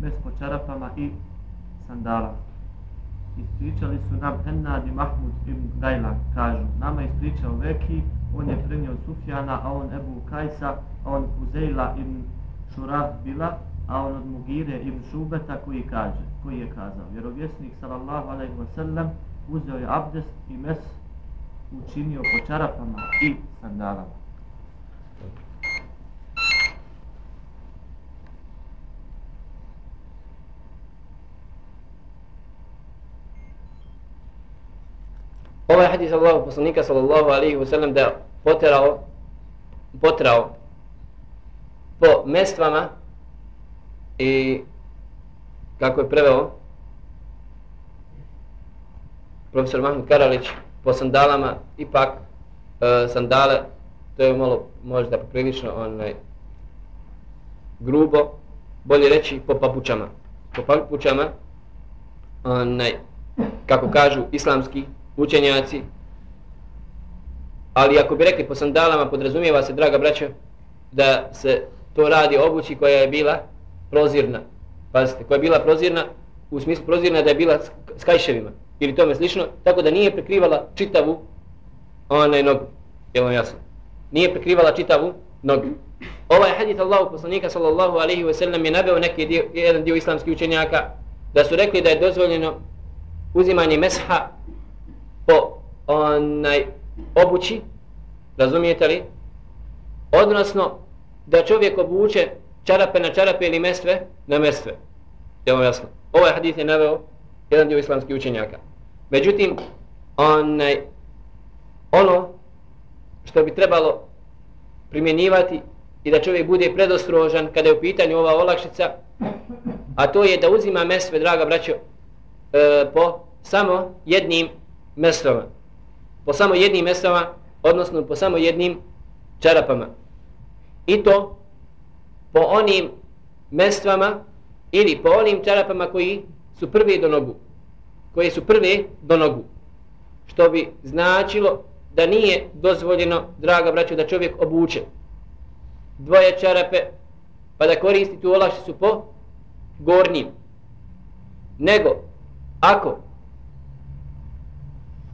mes po čarapama i sandala. Ispričali su nam Ennadi Mahmud ibn Gajlan, kažu, nama ispričao Veki, on je prenio Sufjana, a on Ebu Kajsa, a on Uzejla ibn Šurah bila, a on od Mugire ibn Šubeta koji kaže, koji je kazao, vjerovjesnik sallallahu alaihi wa sallam uzeo je abdest i mes učinio po čarapama i sandalama. Ovaj hadis Allahu poslanika sallallahu alaihi wa sallam da poterao potrao po mestvama i kako je preveo profesor Mahmud Karalić po sandalama ipak e, sandale to je malo možda poprilično onaj grubo bolje reći po papučama. Po papučama onaj kako kažu islamski učenjaci ali ako bi rekli po sandalama podrazumijeva se draga braća da se to radi obući koja je bila prozirna pazite koja je bila prozirna u smislu prozirna da je bila s kajševima ili tome slično, tako da nije prekrivala čitavu onaj nogu. Jel vam jasno? Nije prekrivala čitavu nogu. Ovaj hadith Allahu poslanika sallallahu alaihi ve sellem je naveo neki dio, jedan dio islamskih učenjaka da su rekli da je dozvoljeno uzimanje mesha po onaj obući, razumijete li? Odnosno da čovjek obuče čarape na čarape ili mestve na mestve. Je vam jasno? Ovaj hadith je naveo jedan dio islamskih učenjaka. Međutim, onaj, ono što bi trebalo primjenjivati i da čovjek bude predostrožan kada je u pitanju ova olakšica, a to je da uzima mesve, draga braćo, e, po samo jednim mestvama. Po samo jednim mestvama, odnosno po samo jednim čarapama. I to po onim mestvama ili po onim čarapama koji su prvi do nogu koje su prve do nogu. Što bi značilo da nije dozvoljeno, draga braćo, da čovjek obuče dvoje čarape pa da koristi tu olakšicu po gornjim. Nego, ako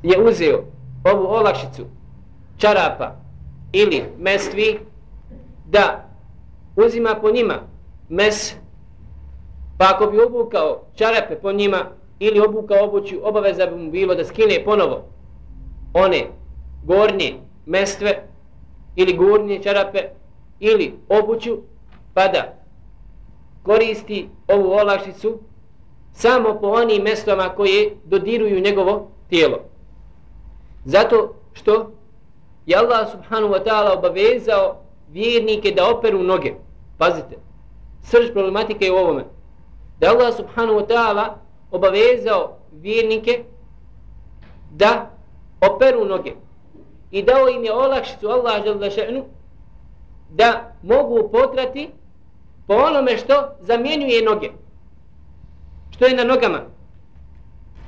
je uzeo ovu olakšicu čarapa ili mestvi, da uzima po njima mes, pa ako bi obukao čarape po njima, ili obukao obuću, obaveza bi mu bilo da skine ponovo one gornje mestve ili gornje čarape ili obuću pa da koristi ovu olakšicu samo po onim mestvama koje dodiruju njegovo tijelo. Zato što je Allah subhanahu wa ta'ala obavezao vjernike da operu noge. Pazite, srž problematike je u ovome. Da Allah subhanahu wa ta'ala obavezao vjernike da operu noge i dao im je olakšicu Allah še'nu da mogu potrati po onome što zamjenjuje noge što je na nogama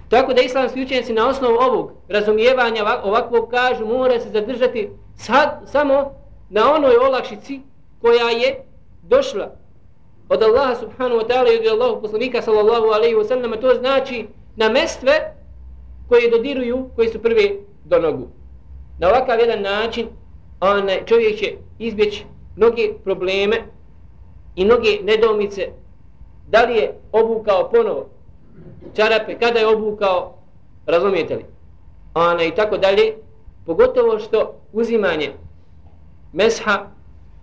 tako da islamski učenjaci na osnovu ovog razumijevanja ovakvog kažu mora se zadržati sad, samo na onoj olakšici koja je došla od Allaha subhanahu wa ta'ala i od Allahu poslanika sallallahu alaihi wa sallam, to znači na mestve koje dodiruju, koji su prvi do nogu. Na ovakav jedan način onaj čovjek će izbjeći mnoge probleme i mnoge nedomice da li je obukao ponovo čarape, kada je obukao, razumijete li? Ona i tako dalje, pogotovo što uzimanje mesha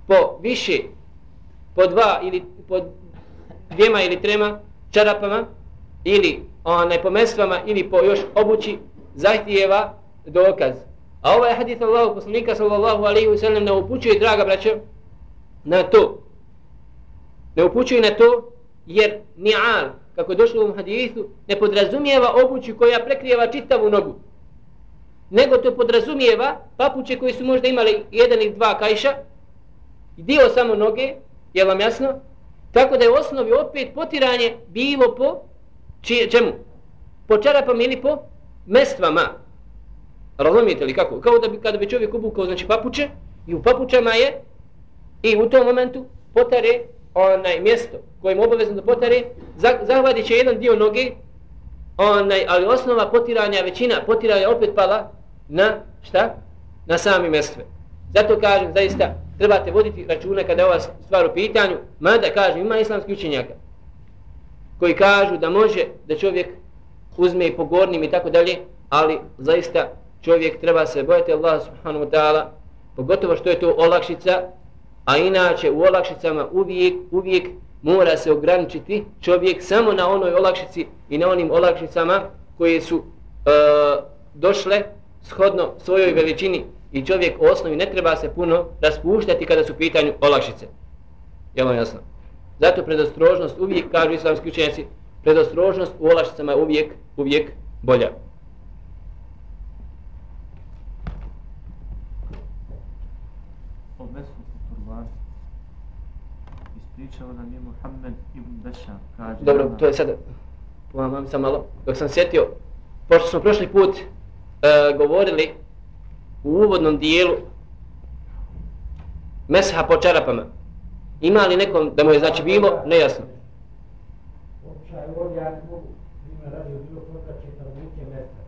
po više, po dva ili po dvijema ili trema čarapama ili onaj po mestvama ili po još obući zahtijeva dokaz. A ovaj hadith Allahu poslanika sallallahu alaihi wa sallam ne upućuje, draga braćo, na to. Ne upućuje na to jer ni'al, kako je došlo u ovom ne podrazumijeva obuću koja prekrijeva čitavu nogu. Nego to podrazumijeva papuće koji su možda imali jedan ili dva kajša, dio samo noge, je vam jasno? Tako da je u osnovi opet potiranje bilo po čije, čemu? Po čarapama ili po mestvama. Razumijete li kako? Kao da bi kada bi čovjek obukao znači papuče i u papučama je i u tom momentu potare onaj mjesto kojim obavezno da potare, zahvatit će jedan dio noge, onaj, ali osnova potiranja, većina potiranja opet pala na šta? Na sami mestve. Zato kažem, zaista, trebate voditi računa kada je ova stvar u pitanju, mada kažem, ima islamski učenjaka koji kažu da može da čovjek uzme i pogornim i tako dalje, ali zaista čovjek treba se bojati Allah subhanahu wa ta'ala, pogotovo što je to olakšica, a inače u olakšicama uvijek, uvijek mora se ograničiti čovjek samo na onoj olakšici i na onim olakšicama koje su e, došle shodno svojoj veličini i čovjek u osnovi ne treba se puno raspuštati kada su u pitanju olakšice. Je vam jasno? Zato predostrožnost uvijek, kažu islamski učenjaci, predostrožnost u olakšicama je uvijek, uvijek bolja. Ispričao nam je Muhammed ibn Bešar. Kaže Dobro, to je sad, pomam sam malo, dok sam sjetio, pošto smo prošli put uh, govorili u uvodnom dijelu mesha po čarapama. Ima li nekom da mu je znači bilo nejasno? Običaj ovdje ja mogu, primjer radi u bilo koga će da obuče mesta.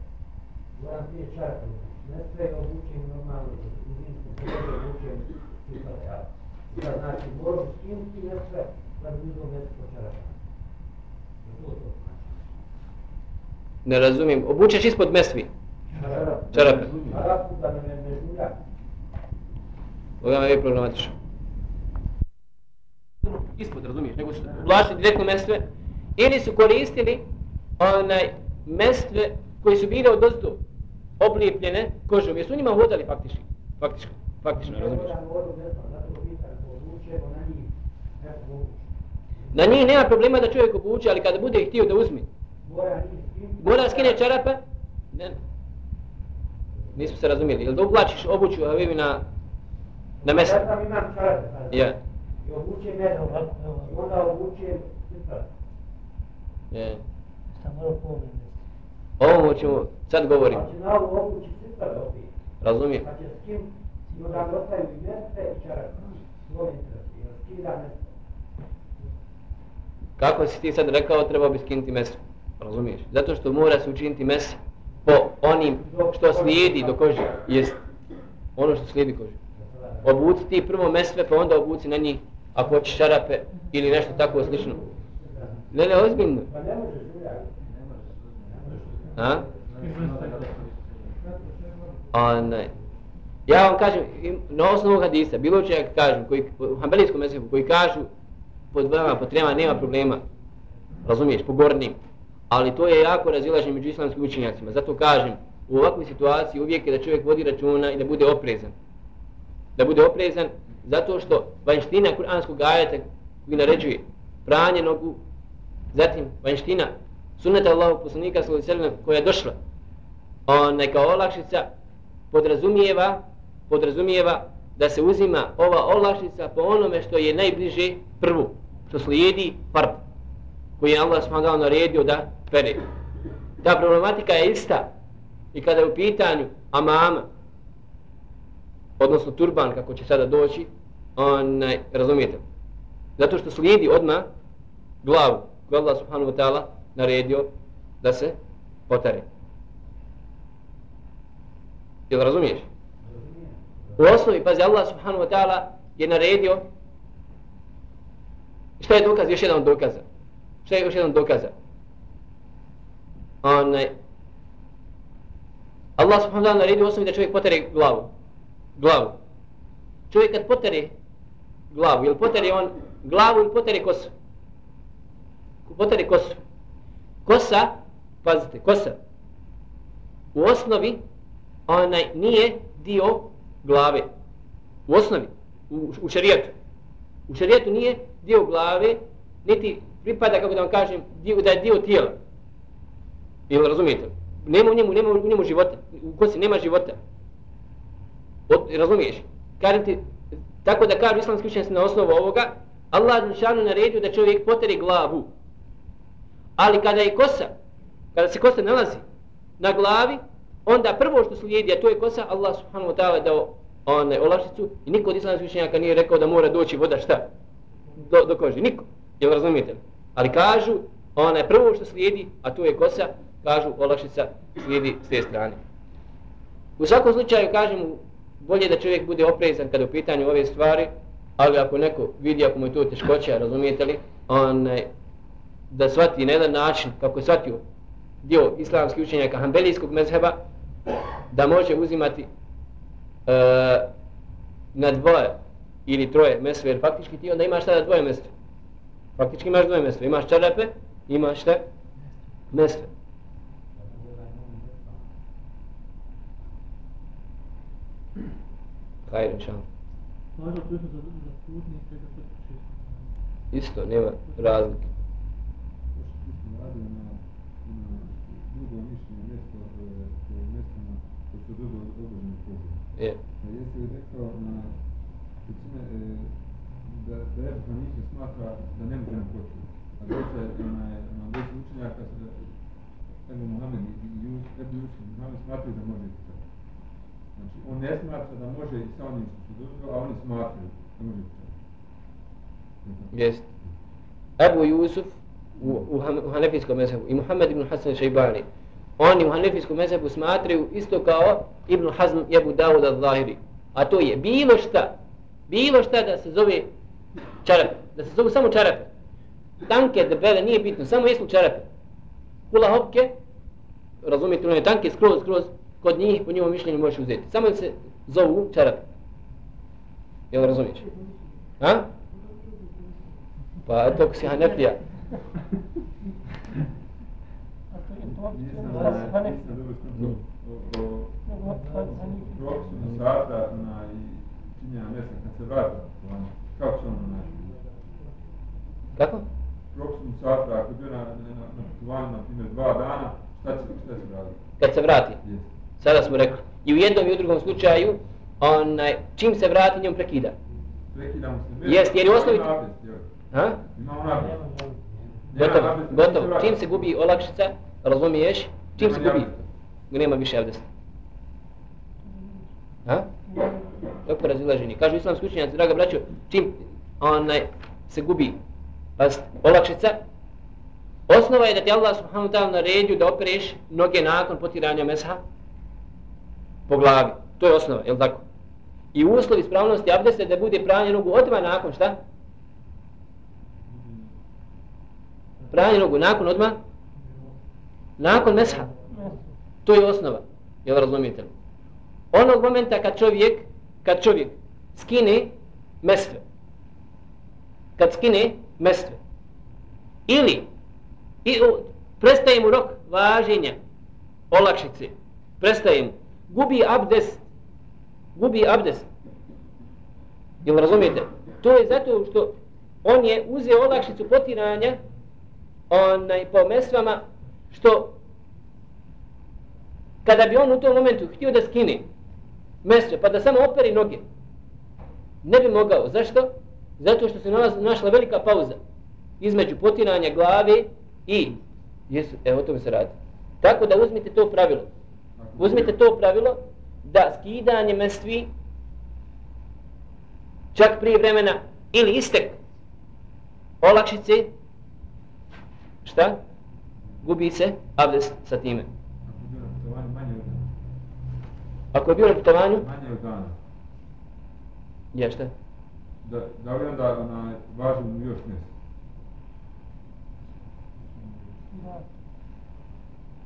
Moram prije čarapa. Mesta je obučen normalno, u Sad znači, moram skinuti mesta da bi uzelo mesta po čarapa. Ne razumijem. Obučeš ispod mestvi? Čarape. Čarapu da me ne žulja. Ovo je problematično. Ispod, razumiješ, nego su vlašli direktno mestve. Ili su koristili onaj mestve koji su bile od ozdu oblijepljene kožom. Jer su njima hodali faktički. Faktički, faktično, razumiješ. Na njih nema problema da čovjek obuče, ali kada bude htio da uzmi. Mora skine čarape? Ne, nismo se razumijeli. Jel da oblačiš obuću a vi na na mjesto? Ja sam imam čarape. Ja. I obučem medom, i onda obučem cipar. Je. Sam morao pogled. Ovo ćemo sad govorim. Pa će na ovu obući opet. Razumijem. Pa će skin, i onda ostaju i mjeste i čarape. Skida. Kako si ti sad rekao, treba bi skinuti meso. Razumiješ? Zato što mora se učiniti meso po onim što slijedi do kože. Jest ono što slijedi kože. Obuci ti prvo mesve, pa onda obuci na njih ako hoćeš šarape ili nešto tako slično. Ne, ne, ozbiljno. Pa ne možeš. A? Onaj. Ja vam kažem, na osnovu hadisa, bilo će kažem, koji, u hambelijskom mesefu, koji kažu pod dvama, po trema, nema problema. Razumiješ, po gornim. Ali to je jako razilaženje među islamskim učenjacima. Zato kažem, u ovakvoj situaciji uvijek je da čovjek vodi računa i da bude oprezan. Da bude oprezan zato što vanština kuranskog ajeta koji naređuje pranje nogu, zatim vanština sunneta Allahu poslanika sallallahu koja je došla ona kao olakšica podrazumijeva podrazumijeva da se uzima ova olakšica po onome što je najbliže prvu što slijedi farb, koji je Allah smagao naredio da pere. Ta problematika je ista i kada je u pitanju amama, odnosno turban kako će sada doći, onaj, razumijete. Zato što slijedi odma glavu koju Allah subhanahu wa ta'ala naredio da se potare. Jel razumiješ? U osnovi, pazi, Allah subhanahu wa ta'ala je naredio šta je dokaz, još jedan dokaza. Šta je još jedan dokaza? Onaj, Allah subhanahu wa ta'ala naredio osnovi da čovjek potere glavu. Glavu. Čovjek kad potere glavu, jel potere on glavu ili potere kosu? Potere kosu. Kosa, pazite, kosa. U osnovi, onaj, nije dio glave. U osnovi, u, u šarijetu. U šarijetu nije dio glave, niti pripada, kako da vam kažem, dio, da je dio tijela. Jel razumijete? Nema u njemu, nema u njemu života. U kosi nema života. Od, razumiješ? Kažem ti, tako da kažu islamski učenjaci na osnovu ovoga, Allah šanu naredio da čovjek poteri glavu. Ali kada je kosa, kada se kosa nalazi na glavi, onda prvo što slijedi, a to je kosa, Allah subhanahu wa ta'ala dao one, olašicu i niko od islamskih učenjaka nije rekao da mora doći voda šta? do, do kože. Niko. Jel razumijete? Ali kažu, ona je prvo što slijedi, a to je kosa, kažu olašica slijedi s te strane. U svakom slučaju kažem, bolje da čovjek bude oprezan kada u pitanju ove stvari, ali ako neko vidi, ako mu je to teškoća, razumijete li, onaj, da shvati na jedan način, kako je shvatio dio islamskih učenjaka Hanbelijskog mezheba, da može uzimati uh, na dvoje ili troje mesve, jer faktički ti onda imaš tada dvoje mesve. Faktički imaš dvoje mesve. Imaš čarepe, imaš šta? Mesve. Hajde, potpiše? Isto, nema razlike. Je. A jesi li rekao na većine e, da, da je Hanife smatra da ne može na počinu. A dosta je na, na veći učenjaka Ebu Mohamed i Ebu Jusuf Mohamed smatraju da može i Znači, on ne smatra da može i sa onim što se dozvao, a oni smatraju da može i Jest. Ebu Jusuf u, u, u Hanefijskom mezhebu i Muhammed ibn Hasan Šeibani, oni u Hanefijskom mezhebu smatraju isto kao Ibn Hazm i Ebu Dawud al-Zahiri. A to je bilo šta, bilo šta da se zove čarape, da se zove samo čarape. Tanke, debele, nije bitno, samo jesu čarape. Kula hopke, razumijete, one tanke, skroz, skroz, kod njih, po njemu mišljenju možeš uzeti. Samo se zovu čarape. Jel razumiješ? Ha? Pa to ako si Hanefija. Propisno sada na činjenja mjesta kad se vrata, kako će ono naći? Kako? Propisno sada, ako je bio na, na, na putovanju, na primjer, dva dana, šta će, šta će raditi? Kad se vrati. Yes. Sada smo rekli. I u jednom i u drugom slučaju, onaj, čim se vrati, njom prekida. Prekidamo se. Jest, jer je osnovi... Ha? Imamo napis. Gotovo, gotovo. Čim se gubi olakšica, razumiješ? Čim se gubi, nema više abdesta. Ha? Kako razilaženje? Kažu islamski učenjaci, draga braćo, čim onaj se gubi past, olakšica, osnova je da ti Allah subhanahu ta'ala naredio da opereš noge nakon potiranja mesha po glavi. To je osnova, je li tako? I uslov ispravnosti abdesta je da bude pranje nogu odmah nakon šta? Pranje nogu nakon odmah? Nakon mesha. To je osnova. Jel razumijete li? Onog momenta kad čovjek, kad čovjek skine mestve, kad skine mestve, ili i, u, prestaje mu rok važenja olakšice, prestaje mu, gubi abdest, gubi abdest. Jel razumijete? To je zato što on je uzeo olakšicu potiranja onaj, po mestvama što kada bi on u tom momentu htio da skine mesre, pa da samo operi noge ne bi mogao. Zašto? Zato što se nalaz, našla velika pauza između potiranja glave i jesu, e, o tome se radi. Tako da uzmite to pravilo. Uzmite to pravilo da skidanje mestvi čak prije vremena ili istek olakšice šta? Gubi se abdest sa time. Ako je bilo na putovanju? Manje od dana. Je šta? Da, da li onda ona, važi mu još mjesto?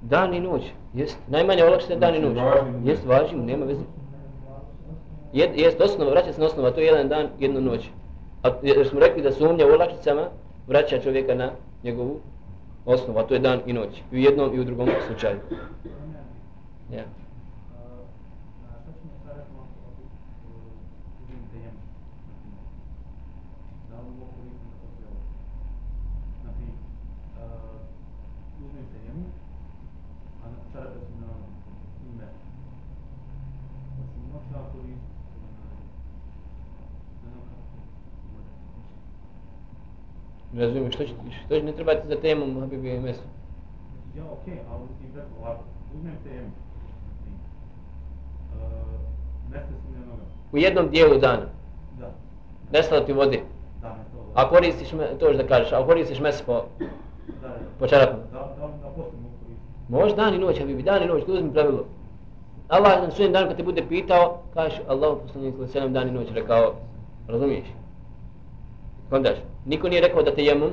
Dan i noć, jest. Najmanje olakšite dan i Znači, noć. Jest, važi mu, nema veze. Jed, jest osnova, vraća se na osnova, to je jedan dan, jedna noć. A jer smo rekli da sumnja u olakšicama vraća čovjeka na njegovu osnova, to je dan i noć. I u jednom i u drugom slučaju. Yeah. Ne razumijem, što će, što će ne trebati za temom Habibi i meso? Ja, okej, okay, ali ti rekao ovako, uzmem temu. Uh, neste se mi noga. U jednom dijelu dana. Da. Nestalo ti vode. Da, nestalo A koristiš, me, to još da kažeš, a koristiš mes po, Da, po čarapama? da, da, da poslije mogu koristiti. Može dan i noć, a bi dan i noć, to uzmi pravilo. Allah na sudnjem danu kad te bude pitao, kažeš Allah poslanik sallallahu alejhi dan i noć rekao, razumiješ? Kondaš, niko nije rekao da tejemum,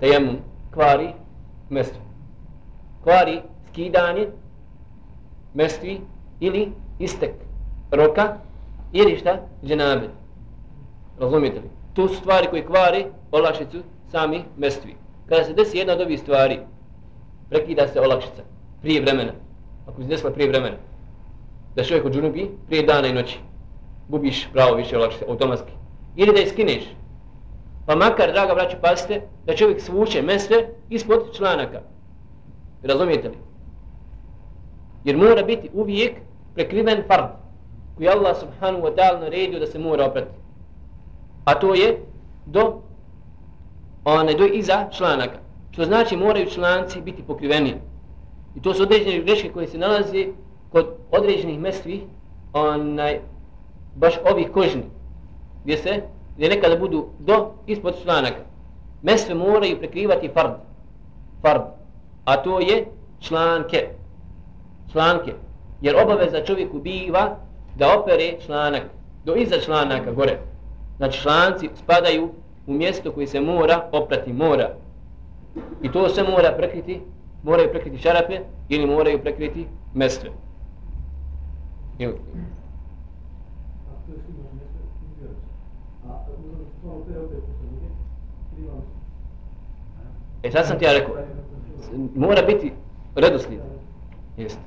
tejemum kvari mestvi. Kvari skidanje mestvi ili istek roka ili šta? Dženabe. Razumijete li? To su stvari koje kvari olakšicu sami mestvi. Kada se desi jedna od ovih stvari, prekida se olakšica prije vremena. Ako se desila prije vremena, da čovjek u džunubi prije dana i noći, gubiš pravo više olakšice automatski. Ili da je skineš. Pa makar, draga braću, pazite, da čovjek svuče mesve ispod članaka. Razumijete li? Jer mora biti uvijek prekriven fard koji Allah subhanahu wa ta'ala naredio da se mora oprati. A to je do one do iza članaka. Što znači moraju članci biti pokriveni. I to su određene greške koje se nalaze kod određenih mestvi onaj, baš ovih kožni gdje se gdje nekada budu do ispod članaka. Mesve moraju prekrivati fard. Fard. A to je članke. Članke. Jer obaveza čovjeku biva da opere članak do iza članaka gore. Znači članci spadaju u mjesto koji se mora oprati, mora. I to se mora prekriti, moraju prekriti šarape ili moraju prekriti mestve. Ili, A to je sigurno mjesto, ne vjerujem. A to opet opet poslovnike, krivam E sad sam ti ja rekao, mora biti redoslijed. Jeste.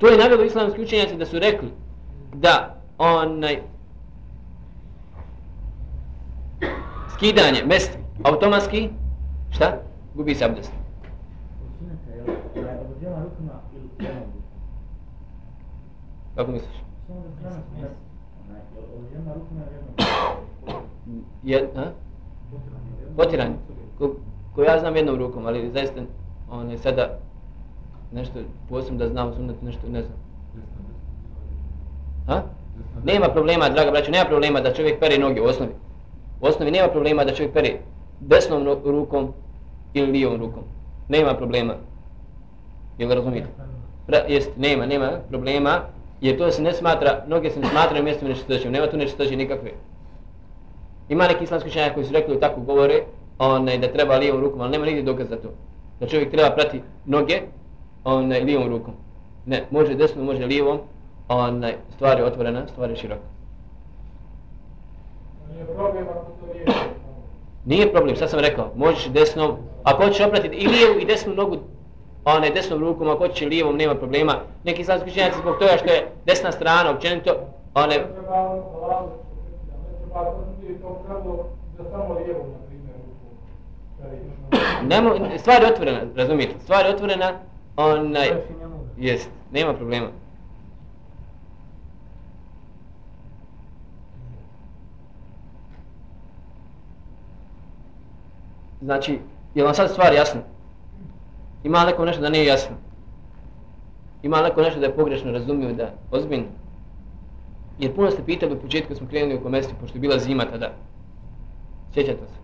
To je navjelo islamski učenjaci da su rekli da onaj skidanje mesti automatski šta? Gubi se abdest. Kako misliš? Da Je, a? Potiranje. Ko, ko ja znam jednom rukom, ali zaista on je sada nešto posebno da znam sunnet nešto ne znam. Ha? Nema problema, draga braćo, nema problema da čovjek pere noge u osnovi. U osnovi nema problema da čovjek pere desnom rukom ili lijevom rukom. Nema problema. Jel razumijete? Pra, jest, nema, nema problema, jer to se ne smatra, noge se ne smatraju mjestom nečistoćem, nema tu nečistoće nikakve. Ima neki islamski učenjaka koji su rekli tako govore, onaj, da treba lijevom rukom, ali nema nigdje dokaz za to. Da čovjek treba prati noge onaj, lijevom rukom. Ne, može desno, može lijevom, onaj, stvar je otvorena, stvar je široka. Nije problem ako to. Nije problem, sad sam rekao, možeš desnom, ako hoćeš opratiti i lijevu i desnu nogu, onaj desnom rukom, ako hoćeš lijevom, nema problema. Neki islamski učenjaci zbog toga što je desna strana, općenito, one, Ne treba to pravilo da samo lijevo, na primjer, nemo, stvar je otvorena, razumijete, stvar je otvorena, onaj, Još i ne mogu. jest, nema problema. Znači, je vam sad stvar jasna? Ima neko nešto da nije jasno? Ima neko nešto da je pogrešno razumio, da ozbiljno? Jer puno ste pitali u početku kad smo krenuli oko mesti, pošto je bila zima tada. Sjećate se?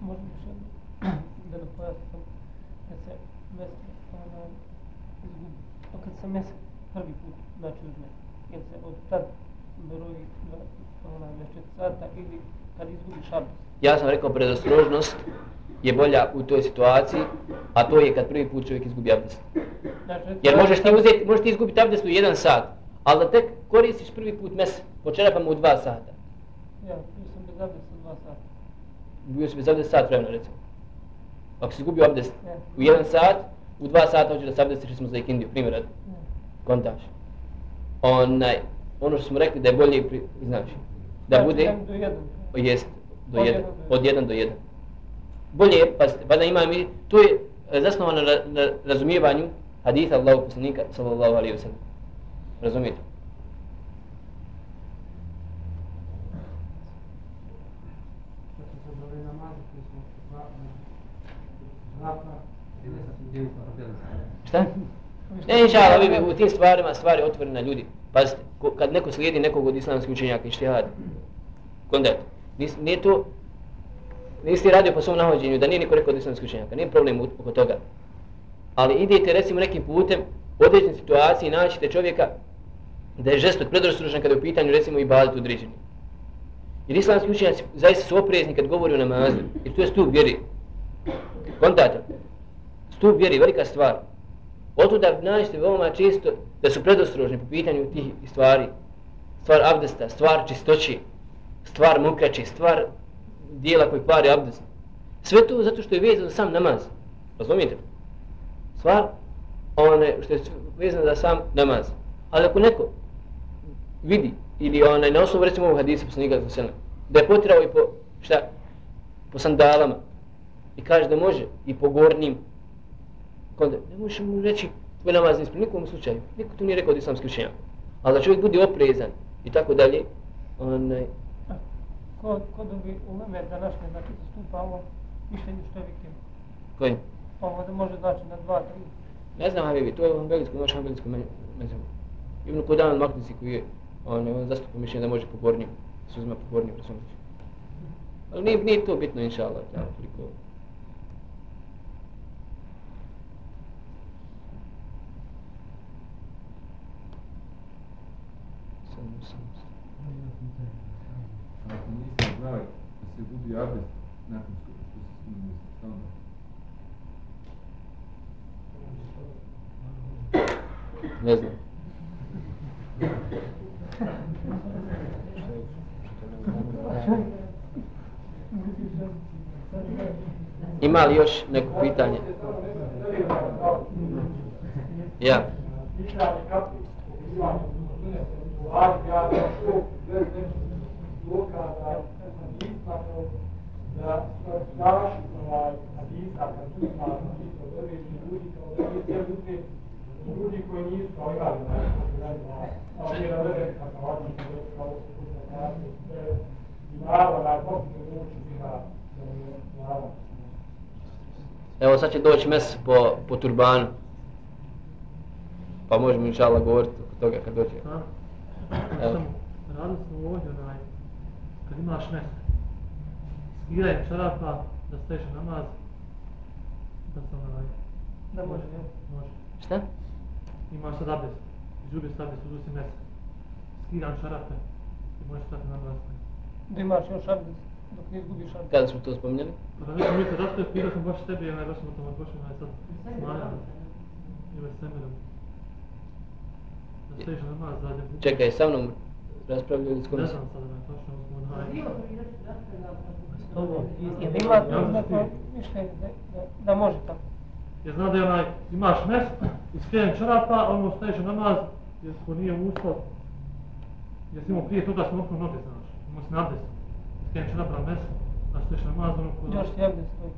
Možda još jedno, da ne pojasnim, da se mjesto izgubi. A kad se mjesto prvi put znači uzme, jer se od tad broji dva, ona, 24 sata ili kad izgubiš abdest. Ja sam rekao predostrožnost je bolja u toj situaciji, a to je kad prvi put čovjek izgubi abdest. Recimo, Jer možeš ti uzeti, možeš ti izgubiti abdest u jedan sat, ali da tek koristiš prvi put mes po čerapama u dva sata. Ja, bio sam bez abdesta dva sata. Bio si bez abdesta sat vremena recimo. Ako si izgubio abdest Ja. u jedan sat, u dva sata hoćeš da se abdestiš recimo za ikindiju, primjer. Ja. Kontaš. Onaj, ono što smo rekli da je bolje, pri, znači, da bude, jedan do jedan. jest, do Od jedan, jedan do od jedan do jedan. Bolje pa, pa da imam to je eh, zasnovano na, na razumijevanju haditha Allahu poslanika sallallahu alaihi wa sallam. Razumijete? Šta? Ne, inša Allah, vi u tim stvarima, stvari otvorene ljudi. Pazite, ko, kad neko slijedi nekog od islamskih učenjaka i štihada, kondat, nis, nije to, nisi radio po svom nahođenju, da nije niko rekao od islamskih učenjaka, nije problem oko toga. Ali idete recimo nekim putem, u određenoj situaciji naćete čovjeka da je žestok predostrožan kada je u pitanju recimo i badet određeni. Jer islamski učenjaci zaista su oprezni kad govori o namazu, jer to je stup vjeri. Kontate, stup vjeri, velika stvar. Oto da naćete veoma često da su predostrožni po pitanju tih stvari. Stvar abdesta, stvar čistoći, stvar mukraći, stvar dijela koji kvari abdest. Sve to zato što je vezano sam namaz. Razumijete? Stvar one što je vezano za sam namaz. Ali ako neko vidi ili onaj na osnovu recimo ovog hadisa poslanika za selam, da je potirao i po šta? Po sandalama i kaže da može i po gornjim Konde, ne možeš mu reći tvoj namaz nispravo, nikom slučaju. Niko tu nije rekao od islamskih učenja. Ali da čovjek bude oprezan i tako dalje, onaj... Ko, ko dobi u leme današnje, znači zastupa ovo mišljenje što je vikim? Koji? Ovo da može znači na dva, tri. Ne znam, Habibi, to je u Hanbelijskom, naš Hanbelijskom mezemu. Ibn Kudan Maknici koji je, on, on zastupa mišljenje da može po gornjim, se uzima po gornjim, razumiješ. Ali nije, nije to bitno, inša Allah, ja, koliko... Ako niste znali da se gubi abdest nakon što se skinu misli, onda? Ne znam. Ima li još neko pitanje? Ja. da daš ovaj hadisa kad su ima hadisa od određenih ljudi kao da nije cijel ljudi ljudi koji nisu kao imali a nije naveden kako vađi kao i nava na kopinu muči ima nava Evo sad će doći mes po, po turbanu. Pa možemo inša Allah govoriti oko toga kad dođe. Ha? Evo. Radili smo ovdje onaj, kad imaš mjesto, skidaj čarapa, da staješ na namaz, da sam onaj, Da može, može. Šta? Imaš sad abdest, izgubi se abdest, uzusi mjesto. Skidam čarape i možeš stati na namaz. Da imaš još abdest, dok ne izgubiš abdest. Kada smo to spominjali? Pa da nisam mislio, zašto je pitao sam baš tebi, onaj, baš sam o tome odgošao, onaj sad smanjao. Ili s temelom. Da staješ na namaz, zadnje. Čekaj, sa mnom raspravljali s Ne kojim znam sad, onaj, točno, onaj, Ovo, jer ima to neko mišljenje da, da, da može tako. Jer zna da je onaj, imaš mest, iskrenem čarapa, ono staješ na namaz, jer ko nije uslov, jer si imao prije toga smo okno noge, znaš, imao si nadest, iskrenem čarapa na mest, da staješ na namaz, ono ko... Još ti stoji.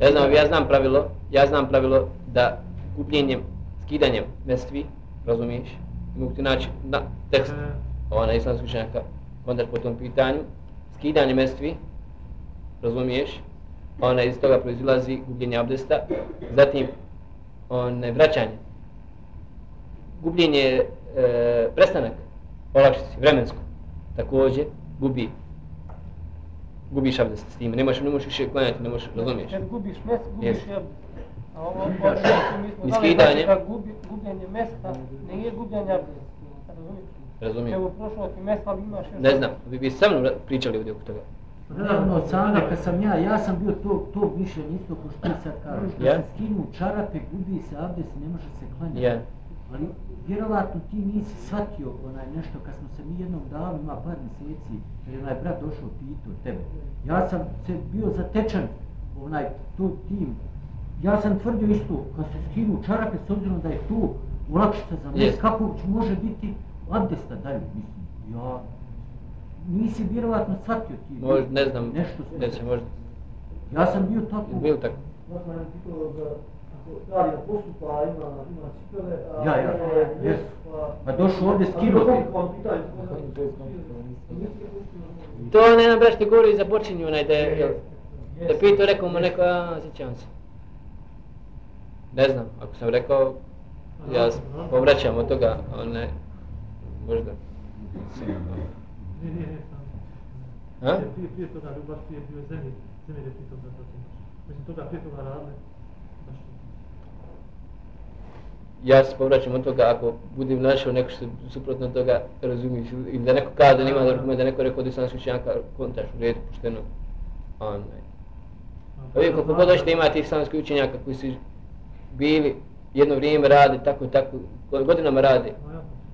Ja znam, ja znam pravilo, ja znam pravilo da gubljenjem, skidanjem mestvi, razumiješ, mogu ti naći na tekst, E, ona islamska učenjaka, kontakt po tom pitanju, skidanje mestvi, razumiješ, ona iz toga proizilazi gubljenje abdesta, zatim one, vraćanje, gubljenje, e, prestanak, olakšici, vremensko, također gubi, gubiš abdest s time, ne možeš, ne možeš više klanjati, ne možeš, razumiješ. Kad gubiš mest, gubiš i abdest. A ovo, ovo što mi smo I znali, skidanje. znači da gubi, gubljenje mesta nije gubljenje abdesta. Razumiješ? Razumijem. Evo prošlo ti mesta, ali imaš još... Ne znam, vi bi sa mnom ra- pričali ovdje oko toga. Nedavno od Sane, kad sam ja, ja sam bio to, to mišljenje isto ko što ti sad kažeš. Da Ja. se skinu čarape, gubi se abdest i ne može se klanjati. Ja. Ali vjerovatno ti nisi shvatio onaj nešto kad smo se mi jednom dali, ima par mjeseci, kad je onaj brat došao pitao tebe. Ja sam se bio zatečan onaj tu tim. Ja sam tvrdio isto, kad se skinu čarape, s obzirom da je tu olakšica za mes, Jest. kako može biti abdesta dalje, mislim. Ja, nisi vjerovatno shvatio ti. Možda, ne znam, Nešto ne znam, možda. Ja sam bio tako. Bilo tako. Ja sam pitao da ako stvari da postupa, ima, ima cipele, a Ja, ja, jes. pa- došao ovdje skinuti. To on jedan brat što govori za počinju onaj da je, da pitao, rekao mu neko, a, sjećam se. Ne znam, ako sam rekao, ja se povraćam od toga, onaj, možda. Nije, nije, nije, sam. Ha? Prije, prije, prije toga, baš prije bio zemlji, zemlji je pitao to. Mislim, toga prije toga radili. Ja se povraćam od toga, ako budem našao neko što suprotno od toga, razumiješ, ili da neko kaže da nima argument, da neko rekao od islamskih učenjaka, kontaš u redu, pošteno, onaj. Pa vi koliko god hoćete imati islamskih učenjaka koji su bili jedno vrijeme radi, tako i tako, godinama radi,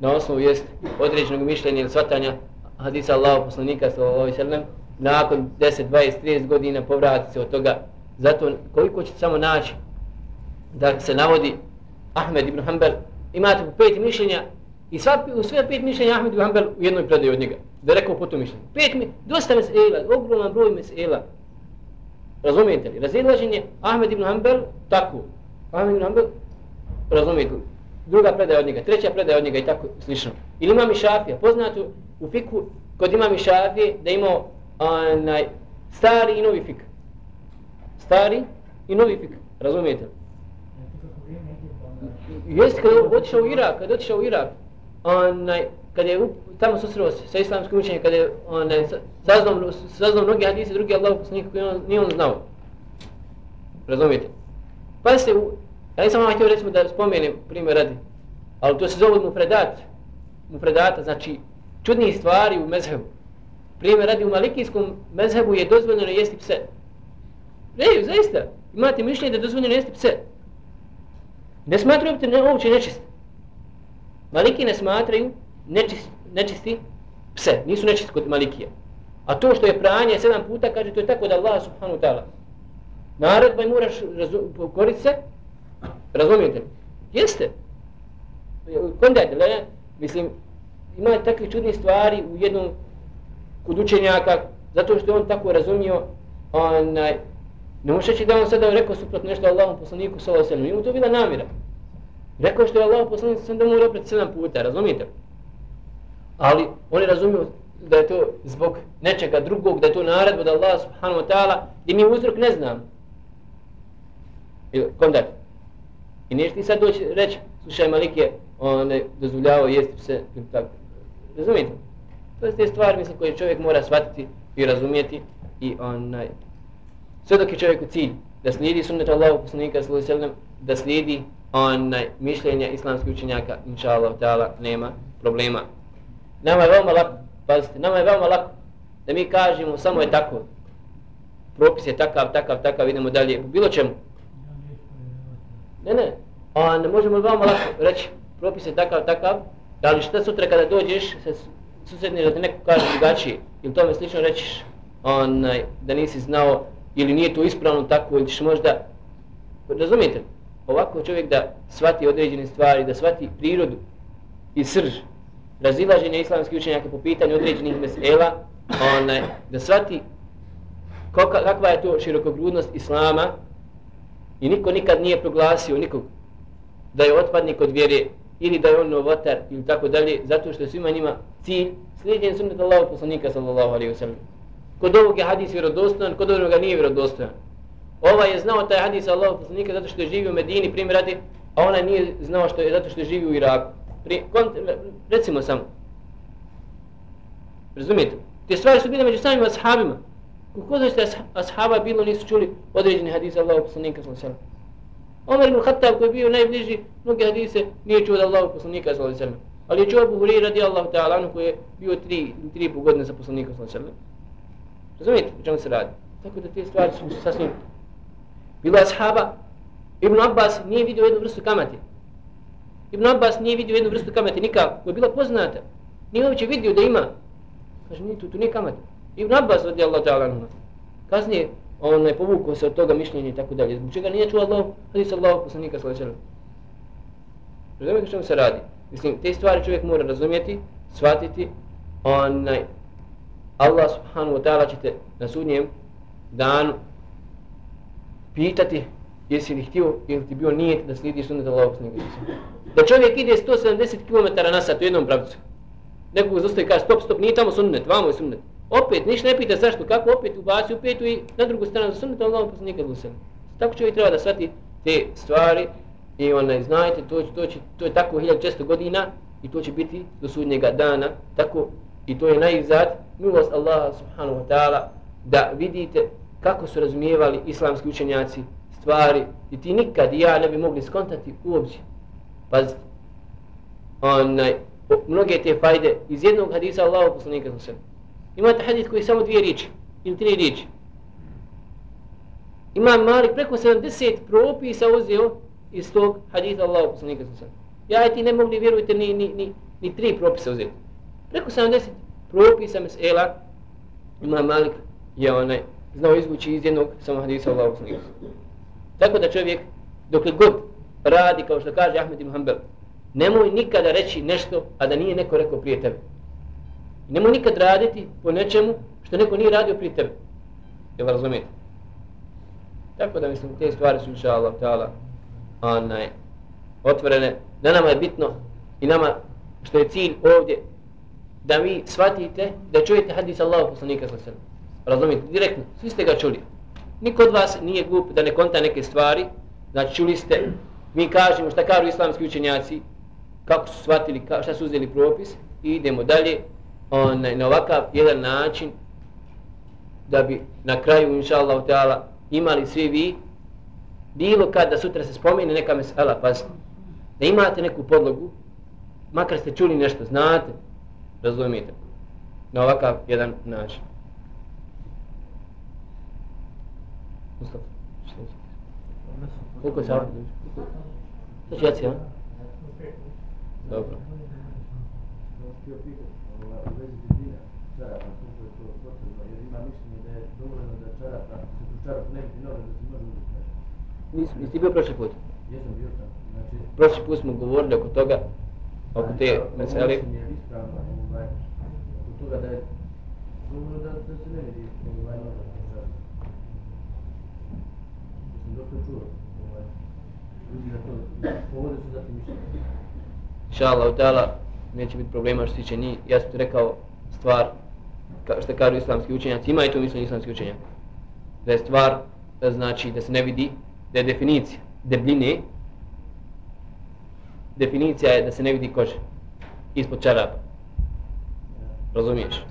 na osnovu jest određenog mišljenja ili svatanja hadisa Allahu poslanika sallallahu alejhi ve sellem nakon 10, 20, 30 godina povrati se od toga. Zato koliko će samo naći da se navodi Ahmed ibn Hanbal imate pet mišljenja i sva, u sve pet mišljenja Ahmed ibn Hanbal u jednoj predaji od njega da je rekao po to mišljenje pet mi, dosta mesela, ogroman broj mesela. Razumijete li, razilaženje Ahmed ibn Hanbal tako. Ahmed ibn Hanbal razumijete li? Druga predaja od njega, treća predaja od njega i tako slično. Ili imam i šafija, poznato u fiku kod imam šafije da ima onaj stari i novi fik. Stari i novi fik, razumijete li? Jeste kada je otišao u Irak, kada je otišao u Irak, onaj, kada je tamo susreo se sa islamskim učenjem, kada je onaj, saznao, saznao mnogi hadise, drugi Allah poslanika koji on, nije on znao. Razumijete? Pa se, ja nisam vam htio recimo da spomenem primjer radi, ali to se zove mu predat, mu predata, znači čudnih stvari u mezhebu. Primjer radi u malikijskom mezhebu je dozvoljeno jesti pse. Ne, zaista, imate mišljenje da je dozvoljeno jesti pse. Ne smatraju te ne, uopće nečist. Maliki ne smatraju nečist, nečisti pse, nisu nečisti kod malikija. A to što je pranje sedam puta, kaže, to je tako da Allah subhanahu ta'ala. Naredba i moraš koriti se, razumijete li? Jeste. Kondajte, mislim, ima takve čudne stvari u jednom kod učenjaka, zato što je on tako razumio, onaj, ne može reći da on sada rekao suprotno nešto Allahom poslaniku sa ovo selom, ima to bila namira. Rekao što je Allah poslanik sam da mora opet sedam puta, razumijete? Ali on je razumio da je to zbog nečega drugog, da je to naredba od Allah subhanahu wa ta'ala, gdje mi uzrok ne znam. Kondajte. I nešto ti sad doći reći, slušaj Malik je on je dozvoljavao jesti pse ili tako. Razumijete? To je te stvari mislim, koje čovjek mora shvatiti i razumijeti i onaj sve dok je čovjeku cilj da slijedi sunnet Allahu poslanika sallallahu alejhi ve da slijedi onaj mišljenja islamskih učenjaka inshallah taala nema problema. Nama je veoma lako, pazite, nama je veoma lako da mi kažemo samo je tako. Propis je takav, takav, takav, idemo dalje. Bilo čemu. Ne, ne. A ne možemo veoma lako reći propis je takav, takav, da li šta sutra kada dođeš, se susjedni da ti neko kaže drugačije, ili tome slično rećiš? Onaj, da nisi znao, ili nije to ispravno tako, ili ćeš možda, razumijete, ovako čovjek da shvati određene stvari, da shvati prirodu i srž razilaženja islamskih učenjaka po pitanju određenih mesela, onaj, da shvati kakva je to širokogrudnost islama i niko nikad nije proglasio nikog da je otpadnik od vjere ili da je on novotar ili tako dalje, zato što svima njima cilj slijedjen sunnet Allahu poslanika sallallahu alaihi wa sallam. Kod ovog je hadis vjerodostojan, kod ovog nije vjerodostojan. Ovaj je znao taj hadis Allahu poslanika zato što je živio u Medini, primjer radi, a ona nije znao što je zato što je živio u Iraku. Pri, kont, recimo samo. Razumijete? Te stvari su bile među samim ashabima. Kako da ste ashaba bilo nisu čuli određeni hadis Allahu poslanika sallallahu alaihi wa sallam. Omer ibn Khattab koji je bio najbliži mnoge hadise nije čuo da Allahog poslanika sallallahu alejhi ve sellem. Ali je čuo Abu Hurajra radijallahu ta'ala anhu koji je bio 3 3 po godine sa poslanikom sallallahu alejhi ve sellem. Razumijete o čemu se radi? Tako da te stvari su sasvim bilo ashaba Ibn Abbas nije vidio jednu vrstu kamate. Ibn Abbas nije vidio jednu vrstu kamate nikako, koja je bila poznata. Nije uopće vidio da ima. Kaže, nije tu, tu nije kamate. Ibn Abbas radijallahu ta'ala anhu. Kasnije on je povukao se od toga mišljenja i tako dalje. Zbog čega nije čuo Allah, hadis Allah, poslanika sallallahu alejhi Razumijete što se radi? Mislim, te stvari čovjek mora razumjeti, shvatiti, onaj, Allah subhanahu wa ta'ala će te na sudnjem danu pitati jesi li htio ili ti bio nijet da slijediš sunnet Allah poslanika Da čovjek ide 170 km na sat u jednom pravcu. Nekog zostaje kaže stop, stop, nije tamo sunnet, vamo je sunnet opet ništa ne pita zašto, kako opet ubaci u petu i na drugu stranu za sunnet Allahom poslanika Lusem. Tako čovjek treba da shvati te stvari I onaj, znajte, to, to, će, to je tako 1600 godina i to će biti do sudnjega dana, tako i to je najzad milost Allaha subhanahu wa ta'ala da vidite kako su razumijevali islamski učenjaci stvari i ti nikad i ja ne bi mogli skontati uopće. Pazite, onaj, mnoge te fajde iz jednog hadisa Allahu poslanika sa sebe. Imate hadis koji je samo dvije riječi ili tri riječi. Imam Malik preko 70 propisa uzeo iz tog hadisa Allahu poslanika sa. Ja i ti ne ni vjerujte, ni, ni, ni, ni tri propisa uzeti. Preko 70 propisa mesela Imam Malik je onaj znao izvući iz jednog samo hadisa Allahu poslanika Tako da čovjek, dok god radi, kao što kaže Ahmed ibn Hanbel, nemoj nikada reći nešto, a da nije neko rekao prije tebe. Nemoj nikad raditi po nečemu što neko nije radio prije tebe. Jel razumijete? Tako da mislim, te stvari su inša Allah ta'ala onaj, otvorene. Na nama je bitno i nama što je cilj ovdje da vi shvatite da čujete hadis Allahu poslanika sa sebe. Razumijete? Direktno. Svi ste ga čuli. Niko od vas nije glup da ne konta neke stvari. Znači čuli ste, mi kažemo šta kažu islamski učenjaci, kako su shvatili, šta su uzeli propis i idemo dalje onaj, na ovakav jedan način da bi na kraju, inša Allah, imali svi vi bilo kad da sutra se spomene neka mesela, pazite, da imate neku podlogu, makar ste čuli nešto, znate, razumijete, na ovakav jedan način. Mustafa, što je? Koliko je sati? Što će jaci. Dobro. Nisi, nisi bio prošli put? Jesam bio sam. Znači... Prošli put smo govorili oko toga, oko te mesele. Ovo je ispravno, ovaj, oko toga da je dobro da, da se ne vidi ovaj noga čara. Sam dosta čuo, ovaj, ljudi na to, povode su zatim mišljenje. Inša Allah, neće biti problema što se tiče njih. Ja sam ti rekao stvar, ka, što kažu islamski učenjaci, ima i to mislim islamski učenjak. Da je stvar, da znači da se ne vidi, da je definicija debljine, definicija je da se ne vidi kože ispod čarapa. Razumiješ?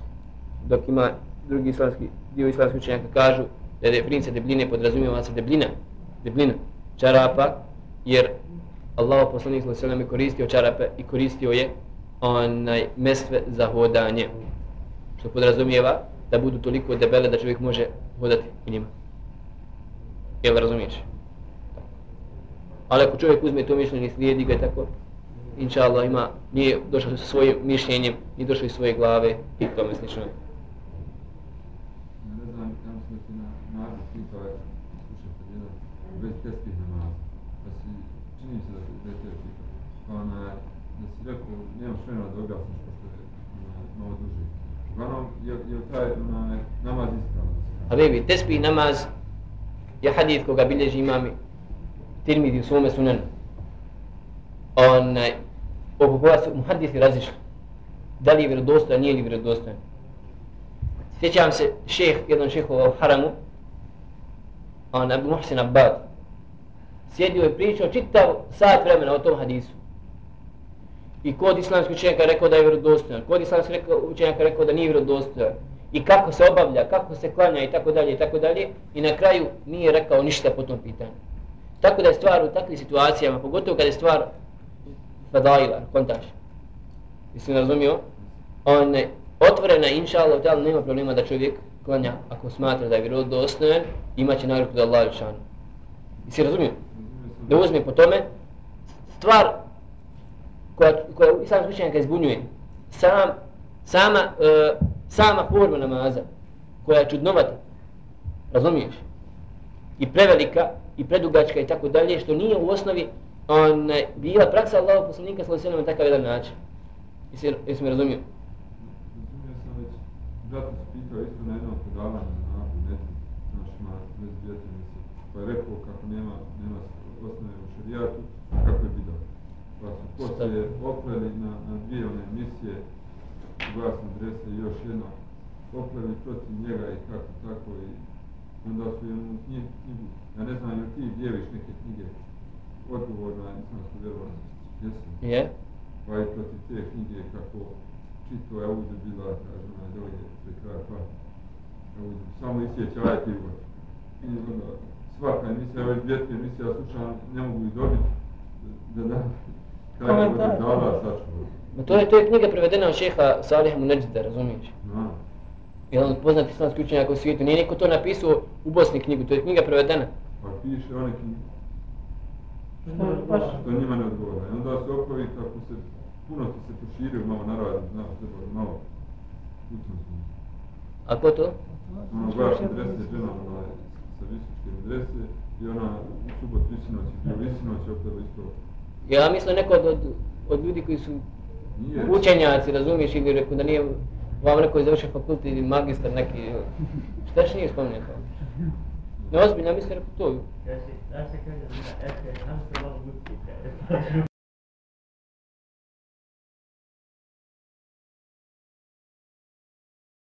Dok ima drugi islamski, dio islamski učenjaka kažu da je definicija debljine podrazumijeva se debljina, debljina čarapa, jer Allah poslanik sallallahu alejhi ve koristio čarape i koristio je onaj mestve za hodanje. Što podrazumijeva da budu toliko debele da čovjek može hodati u njima. Jel razumiješ? Ali ako čovjek uzme to mišljenje i slijedi ga tako, inša Allah ima, nije došao sa svojim mišljenjem, nije došao iz svoje glave i tome slično. Ne znam, tamo smo ti na narod pitao, slušajte, jedan bez testa namaza. Da si, čini se da se da te pitao. Pa ona, da si rekao, nemaš da objasniš pošto je malo duže. Uglavnom, je, je taj ona, namaz ispravno? Habibi, tesbih namaz je hadith koga bilježi imam Tirmidhi u svome sunanu. Onaj, oko koga su muhadisi razišli. Da li je vjerodostojan, nije li vjerodostojan. Sjećam se šeh, jedan šehova u haramu, on Abu Muhsin Abbad, sjedio i pričao čitav sat vremena o tom hadisu. I kod islamskih učenjaka rekao da je vjerodostojan, kod islamskih učenjaka rekao da nije vjerodostojan. I kako se obavlja, kako se klanja i tako dalje i tako dalje. I na kraju nije rekao ništa po tom pitanju. Tako da je stvar u takvim situacijama, pogotovo kada je stvar fadaila, kontaž. mi razumio? On je otvorena, inša Allah, nema problema da čovjek klanja ako smatra da je vjerodostojan, imaće nagradu da Allah šanu. Jesi razumio? Da uzme po tome, stvar koja, koja u islamsku učenjaka izbunjuje, sam, sama, e, sama forma namaza, koja je čudnovata, razumiješ? I prevelika, i predugačka i tako dalje, što nije u osnovi on, bila praksa Allaho poslanika sallahu sallam na takav jedan način. Jesi, jesi mi razumio? Razumio sam već, brat se pitao isto na jednom predavanju na nabu, netu, našima, bez pa je rekao kako nema, nema osnove u šarijatu, kako je bidao. Pa su poslije opleli na, na dvije one emisije, glasne adrese i još jedno, opleli protiv njega i kako tako i onda su jednu knjigu, ja ne znam, jel ti djeliš neke knjige odgovor na islamsku vjerovanje. Jesu. Je? Pa i protiv te knjige kako čito je ovdje bila, kaže onaj dolje, pre kraja pa. Ovdje, samo isjeća ajte i vod. I onda svaka emisija, ove dvije tri emisija slučajno ne mogu ih dobiti. Da da, Komentar. dala sačuva. Ma to je, to je knjiga prevedena od šeha Saliha Muneđida, razumiješ? No. Jedan od poznati islamski učenjaka u svijetu. Nije niko to napisao u Bosni knjigu, to je knjiga prevedena. Pa piše one knjige. Što je baš... Njima ne odgovara. I onda se opovi kako se, puno ti se proširio, malo naradi, znaš, treba malo. Učinu smo. A ko to? Ono baš adrese žena, ona je sa visočke adrese i ona u subot visinoć i bio visinoć, opet isto. Ja mislim neko od, od, od ljudi koji su Nije. učenjaci, razumiješ, ili rekao da nije vam neko je završio fakultet ili magistar neki, šta će nije spominje to? Ne ozbiljno, ja mislim rekao to. Ja se, ja se kaže da je, eto, nam se malo gutite.